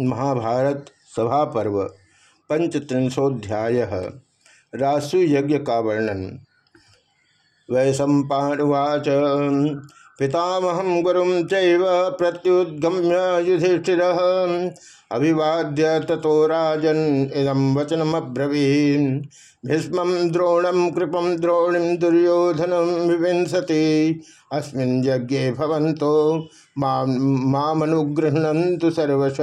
महाभारत सभा पर्व पंचत्रिंशोध्याय रासु यज्ञ का वर्णन। वैशंपावाच पितामहं गुरुं चैव प्रत्युद्गम्य युधिष्ठिर। अभिवाद्य ततो राजन् इदं वचनमब्रवीन्। भीष्म द्रोणम कृपम द्रोणिम दुर्योधनम विविंसति। अस्मिन् यज्ञे भवन्तो मामनुगृहणंतु सर्वश।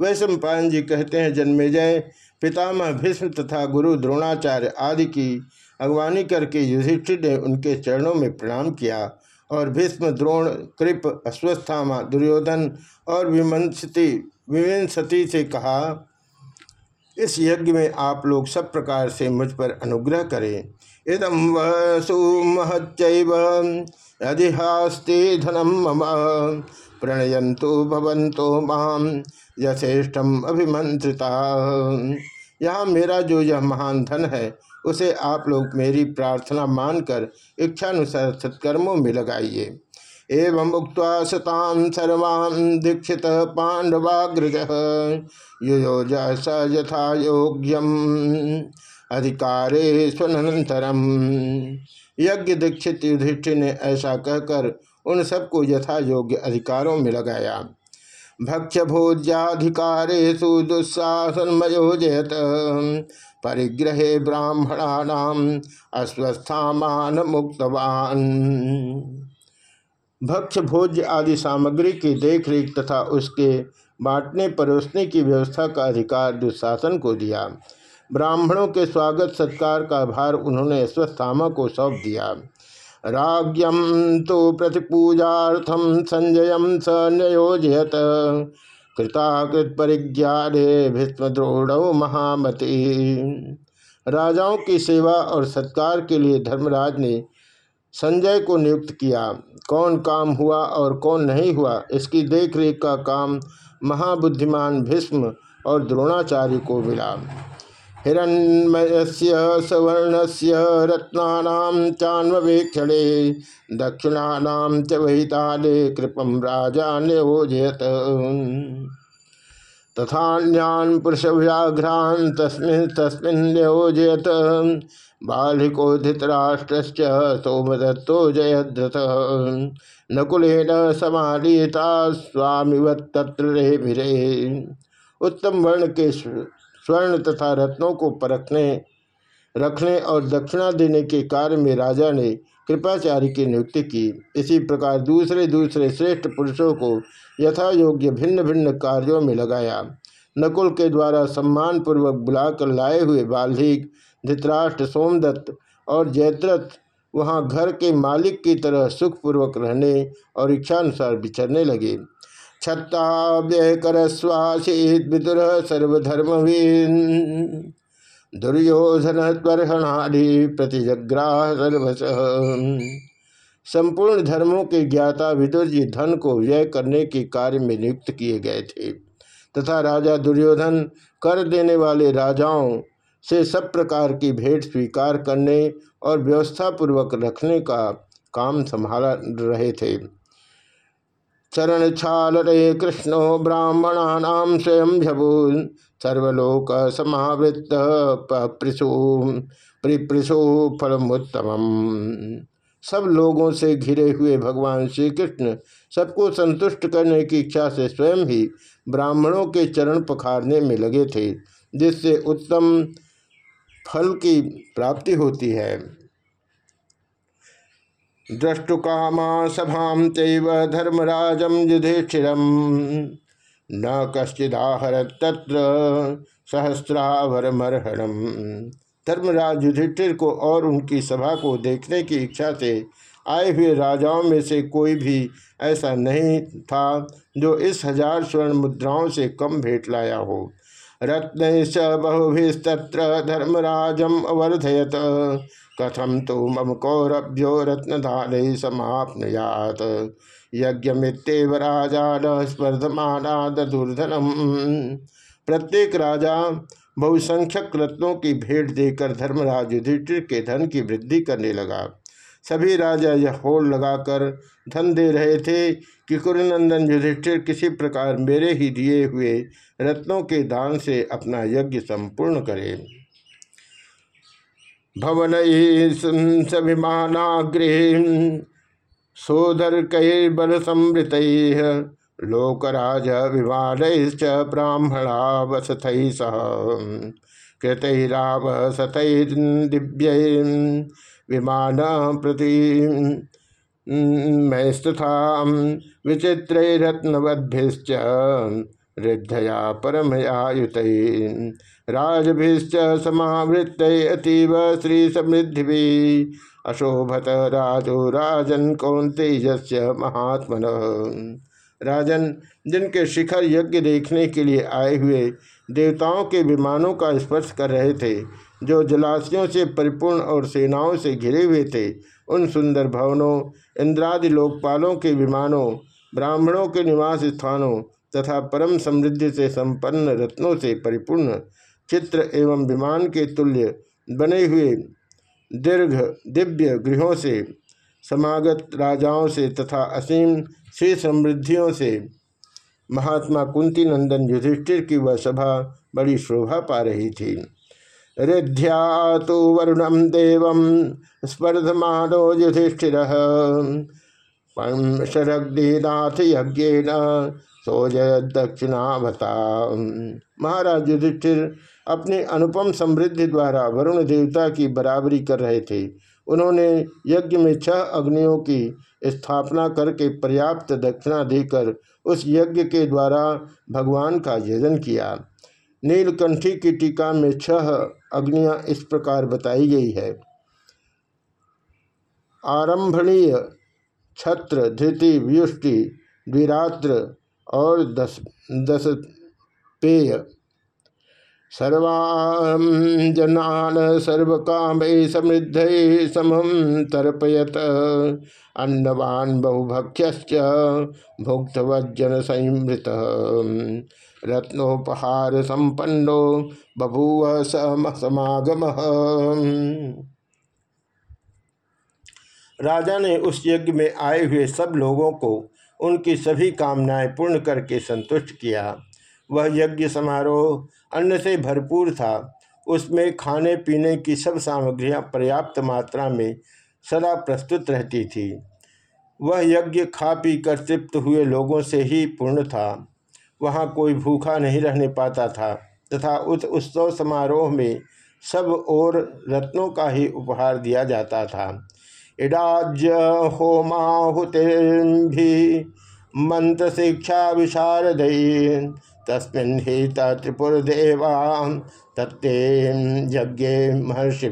वैश्व जी कहते हैं जन्मेजय पितामह भीष्म तथा गुरु द्रोणाचार्य आदि की अगवानी करके युधिष्ठिर ने उनके चरणों में प्रणाम किया। और भीष्म, द्रोण, कृप, अश्वस्थामा, दुर्योधन और विमंसती विविंसती से कहा, इस यज्ञ में आप लोग सब प्रकार से मुझ पर अनुग्रह करें। इदम वसु महच्चैव धनम मम। प्रणयंतो भवंतो माम, यथेष्टम अभिमंत्रिता यहाँ मेरा जो यह महान धन है उसे आप लोग मेरी प्रार्थना मानकर इच्छानुसार सत्कर्मों में लगाइए। एवं उक्त सतान सर्वान् दीक्षित पांडवाग्रज। युयोज स यथा योग्यम। अधिकारे स्वनंतरम यज्ञ दीक्षित युधिष्ठिर ने ऐसा कहकर उन सबको यथा योग्य अधिकारों में लगाया। भक्ष भोज्याधिकारेशु दुस्साहनमयोजयत परिग्रहे ब्राह्मणानाम अस्वस्थामान मुक्तवान भक्ष भोज्य आदि सामग्री की देखरेख तथा उसके बांटने परोसने की व्यवस्था का अधिकार दुशासन को दिया। ब्राह्मणों के स्वागत सत्कार का भार उन्होंने अश्वस्थामा को सौंप दिया। राज्यम तो प्रतिपूजार्थम संजय स नयोजयत कृताकृत परिज्ञाने भीष्म द्रोण महामति। राजाओं की सेवा और सत्कार के लिए धर्मराज ने संजय को नियुक्त किया। कौन काम हुआ और कौन नहीं हुआ, इसकी देखरेख का काम महाबुद्धिमान भीष्म और द्रोणाचार्य को मिला। हिरण्मय सवर्ण से रत्ना चान्वेक्षणे दक्षिणा च वहिताले कृपम राजा नियोजयत तथान्यान पुरुष व्याघ्रान तस्मिन् तस्मिन् नियोजयत बालिको धृतराष्ट्र सोमदत्तो जयद्रथ नकुलेन समालीता स्वामिवत्त्र उत्तम वर्ण के स्वर्ण तथा रत्नों को परखने, रखने और दक्षिणा देने के कार्य में राजा ने कृपाचार्य की नियुक्ति की। इसी प्रकार दूसरे दूसरे श्रेष्ठ पुरुषों को यथा योग्य भिन्न भिन्न कार्यों में लगाया। नकुल के द्वारा सम्मान पूर्वक बुलाकर लाए हुए बाल्धिक धृतराष्ट्र, सोमदत्त और जयद्रथ वहाँ घर के मालिक की तरह सुखपूर्वक रहने और इच्छानुसार विचरने लगे। छत्ता व्यय कर स्वासीत सर्वधर्मवीन दुर्योधन त्वरहणाधि प्रतिजग्राह सर्वस संपूर्ण धर्मों के ज्ञाता विदुर जी धन को व्यय करने के कार्य में नियुक्त किए गए थे। तथा राजा दुर्योधन कर देने वाले राजाओं से सब प्रकार की भेंट स्वीकार करने और व्यवस्था पूर्वक रखने का काम संभाल रहे थे। चरण छाल रे कृष्णो ब्राह्मणानाम स्वयं भूल सर्वलोक समावृत पृषु प्रिपृषु फलमोत्तम सब लोगों से घिरे हुए भगवान श्री कृष्ण सबको संतुष्ट करने की इच्छा से स्वयं ही ब्राह्मणों के चरण पखारने में लगे थे, जिससे उत्तम फल की प्राप्ति होती है। द्रष्टुकामा सभा चैव धर्मराजम युधिष्ठिरम न कश्चिदाहर तत्र सहस्रावरमर्हणम। धर्मराज युधिष्ठिर को और उनकी सभा को देखने की इच्छा से आए हुए राजाओं में से कोई भी ऐसा नहीं था जो इस हज़ार स्वर्ण मुद्राओं से कम भेंट लाया हो। रत्न स बहुभिस्तत्र धर्मराजम अवर्धयत। कथम तो मम कौरभ्यो रत्नधारे समाप्नुयात। यज्ञमित्यव राजा न स्पर्धमानादुर्धनम प्रत्येक राजा बहुसंख्यक रत्नों की भेंट देकर धर्मराज युधिष्ठिर के धन की वृद्धि करने लगा। सभी राजा यह होड़ लगाकर धन दे रहे थे कि कुरुनंदन युधिष्ठिर किसी प्रकार मेरे ही दिए हुए रत्नों के दान से अपना यज्ञ संपूर्ण करे। भवन सभिमानागृह सोधर कैर्बल समृत लोकराज विमान ब्राह्मणा वसथ सह। कृतराव सत दिव्य विमान प्रति मैस्तथा विचित्र रत्नवद्भिश्च रिद्धया परमयायुत। राजभिश्च समावृत अतीव श्री समृद्धि अशोभत राजो राजन कौंतेजस्य महात्मन। राजन, जिनके शिखर यज्ञ देखने के लिए आए हुए देवताओं के विमानों का स्पर्श कर रहे थे जो जलाशयों से परिपूर्ण और सेनाओं से घिरे हुए थे, उन सुंदर भवनों, इंद्रादि लोकपालों के विमानों, ब्राह्मणों के निवास स्थानों तथा परम समृद्धि से संपन्न रत्नों से परिपूर्ण चित्र एवं विमान के तुल्य बने हुए दीर्घ दिव्य गृहों से, समागत राजाओं से तथा असीम श्री समृद्धियों से, महात्मा कुंती नंदन युधिष्ठिर की वह सभा बड़ी शोभा पा रही थी। रिध्या तो वरुणम देव स्पर्धमानो युधिष्ठिर। शरग्नाथ यज्ञ सोज दक्षिणावता महाराज युधिष्ठिर अपने अनुपम समृद्धि द्वारा वरुण देवता की बराबरी कर रहे थे। उन्होंने यज्ञ में छह अग्नियों की स्थापना करके पर्याप्त दक्षिणा देकर उस यज्ञ के द्वारा भगवान का यजन किया। नीलकंठी की टीका में छह अग्नियाँ इस प्रकार बताई गई है। आरंभणीय छत्र, धृति, व्युष्टि, द्विरात्र और दस दस पेय सर्वान् सर्व काम समृद्ध समम तर्पयत। अन्नवान बहुभक्ष्य भुक्तवज्जन संमृत रत्नोपहार संपन्नो बभूव समागम। राजा ने उस यज्ञ में आए हुए सब लोगों को उनकी सभी कामनाएँ पूर्ण करके संतुष्ट किया। वह यज्ञ समारोह अन्न से भरपूर था। उसमें खाने पीने की सब सामग्रियाँ पर्याप्त मात्रा में सदा प्रस्तुत रहती थी। वह यज्ञ खा पी कर तृप्त हुए लोगों से ही पूर्ण था। वहाँ कोई भूखा नहीं रहने पाता था तथा उस उत्सव समारोह में सब और रत्नों का ही उपहार दिया जाता था। इडाज्य होमाहुति मंत्र शिक्षा विशारद तस्मिन ही त्रिपुरदेवा तत्ते यज्ञ महर्षि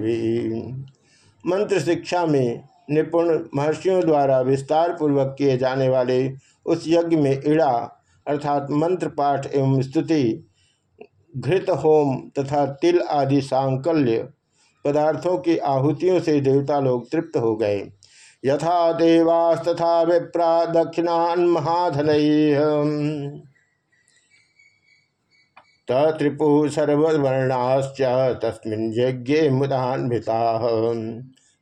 मंत्र शिक्षा में निपुण महर्षियों द्वारा विस्तार पूर्वक किए जाने वाले उस यज्ञ में इड़ा, अर्थात मंत्र पाठ एवं स्तुति, घृत होम तथा तिल आदि सांकल्य पदार्थों की आहुतियों से देवता लोग तृप्त हो गए। यथा देवास्तथा विप्रा दक्षिणान महाधन। त्रिपु सर्ववर्णाश्च तस्मिन् यज्ञ मुदान्विता।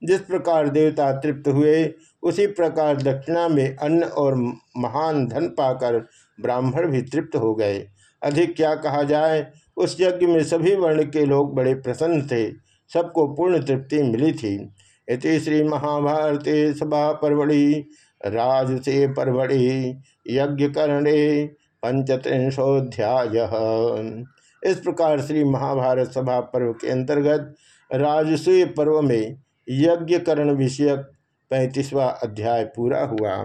जिस प्रकार देवता तृप्त हुए, उसी प्रकार दक्षिणा में अन्न और महान धन पाकर ब्राह्मण भी तृप्त हो गए। अधिक क्या कहा जाए, उस यज्ञ में सभी वर्ण के लोग बड़े प्रसन्न थे, सबको पूर्ण तृप्ति मिली थी। इति श्री महाभारती सभा परवड़ी राजसे परवड़ी यज्ञ करणे पंचत्रिंशोध्याय इस प्रकार श्री महाभारत सभा पर्व के अंतर्गत राजसूय पर्व में यज्ञकरण विषयक पैंतीसवा अध्याय पूरा हुआ।